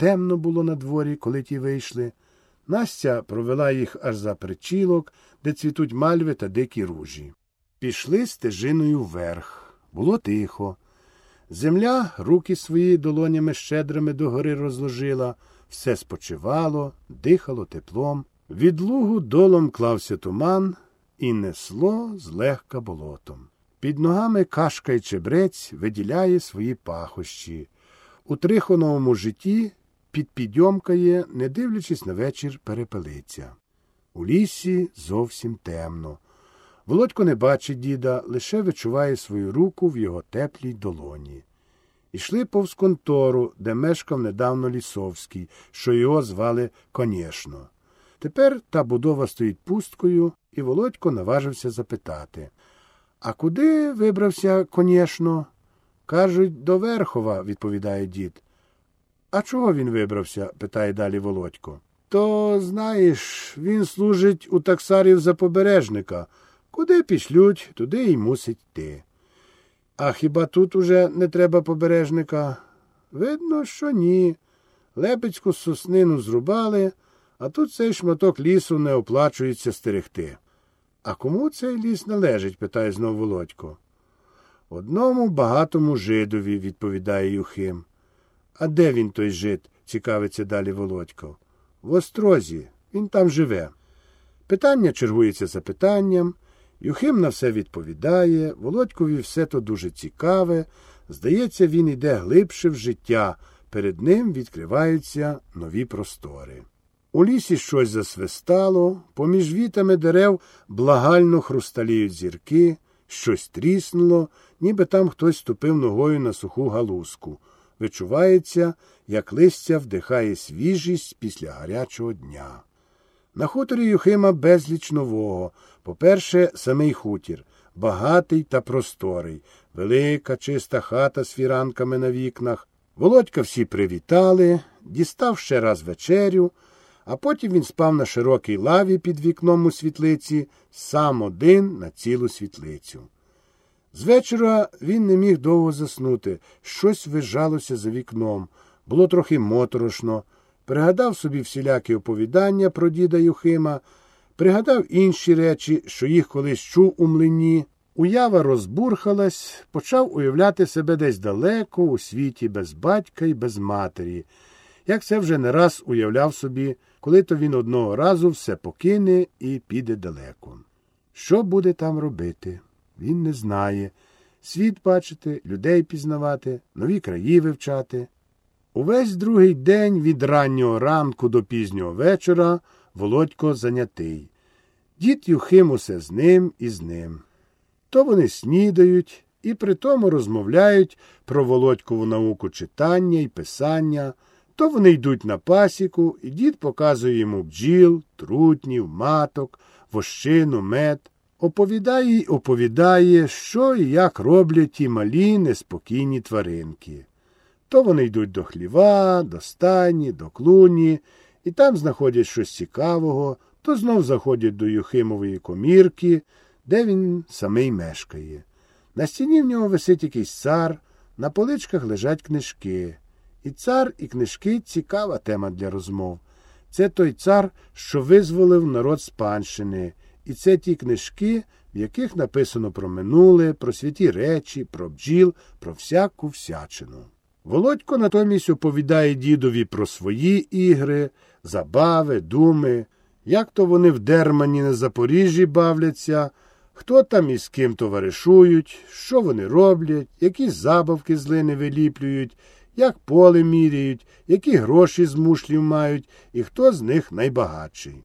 темно було на дворі, коли ті вийшли. Настя провела їх аж за причілок, де цвітуть мальви та дикі ружі. Пішли стежиною вверх. Було тихо. Земля руки свої долонями щедрими догори розложила, все спочивало, дихало теплом. Від лугу долом клався туман і несло злегка болотом. Під ногами кашка й чебрець виділяє свої пахощі. У трихоновому житті підпідьомкає, не дивлячись на вечір, перепелиться. У лісі зовсім темно. Володько не бачить діда, лише відчуває свою руку в його теплій долоні. Ішли повз контору, де мешкав недавно Лісовський, що його звали Конєшно. Тепер та будова стоїть пусткою, і Володько наважився запитати А куди вибрався, конєшно? Кажуть, до Верхова, відповідає дід. А чого він вибрався? питає далі Володько. То, знаєш, він служить у таксарів за побережника. Куди пішлють, туди й мусить йти. А хіба тут уже не треба побережника? Видно, що ні. Лепецьку соснину зрубали, а тут цей шматок лісу не оплачується стерегти. А кому цей ліс належить? питає знов Володько. Одному багатому жидові, відповідає Юхим. А де він той жид? цікавиться далі Володько. В острозі, він там живе. Питання чергується за питанням. Юхим на все відповідає, Володькові все то дуже цікаве. Здається, він іде глибше в життя, перед ним відкриваються нові простори. У лісі щось засвистало, поміж вітами дерев благально хрусталіють зірки, щось тріснуло, ніби там хтось ступив ногою на суху галузку. Вичувається, як листя вдихає свіжість після гарячого дня. На хуторі Юхима безліч нового. По-перше, самий хутір, багатий та просторий, велика чиста хата з фіранками на вікнах. Володька всі привітали, дістав ще раз вечерю, а потім він спав на широкій лаві під вікном у світлиці, сам один на цілу світлицю. З вечора він не міг довго заснути, щось вижалося за вікном, було трохи моторошно. Пригадав собі всілякі оповідання про діда Юхима, пригадав інші речі, що їх колись чув у млині. Уява розбурхалась, почав уявляти себе десь далеко, у світі, без батька і без матері, як це вже не раз уявляв собі, коли то він одного разу все покине і піде далеко. Що буде там робити? Він не знає. Світ бачити, людей пізнавати, нові краї вивчати. Увесь другий день від раннього ранку до пізнього вечора Володько занятий. Дід Юхим усе з ним і з ним. То вони снідають і при тому розмовляють про Володькову науку читання і писання, то вони йдуть на пасіку, і дід показує йому бджіл, трутнів, маток, вощину, мед. Оповідає й оповідає, що і як роблять ті малі неспокійні тваринки. То вони йдуть до хліва, до стайні, до клуні, і там знаходять щось цікавого, то знов заходять до Юхимової комірки, де він самий мешкає. На стіні в нього висить якийсь цар, на поличках лежать книжки. І цар, і книжки цікава тема для розмов. Це той цар, що визволив народ з панщини, і це ті книжки, в яких написано про минуле, про святі речі, про бджіл, про всяку всячину. Володько натомість оповідає дідові про свої ігри, забави, думи, як то вони в Дермані на Запоріжжі бавляться, хто там із ким товаришують, що вони роблять, які забавки з лини виліплюють, як поле міряють, які гроші з мушлів мають і хто з них найбагатший.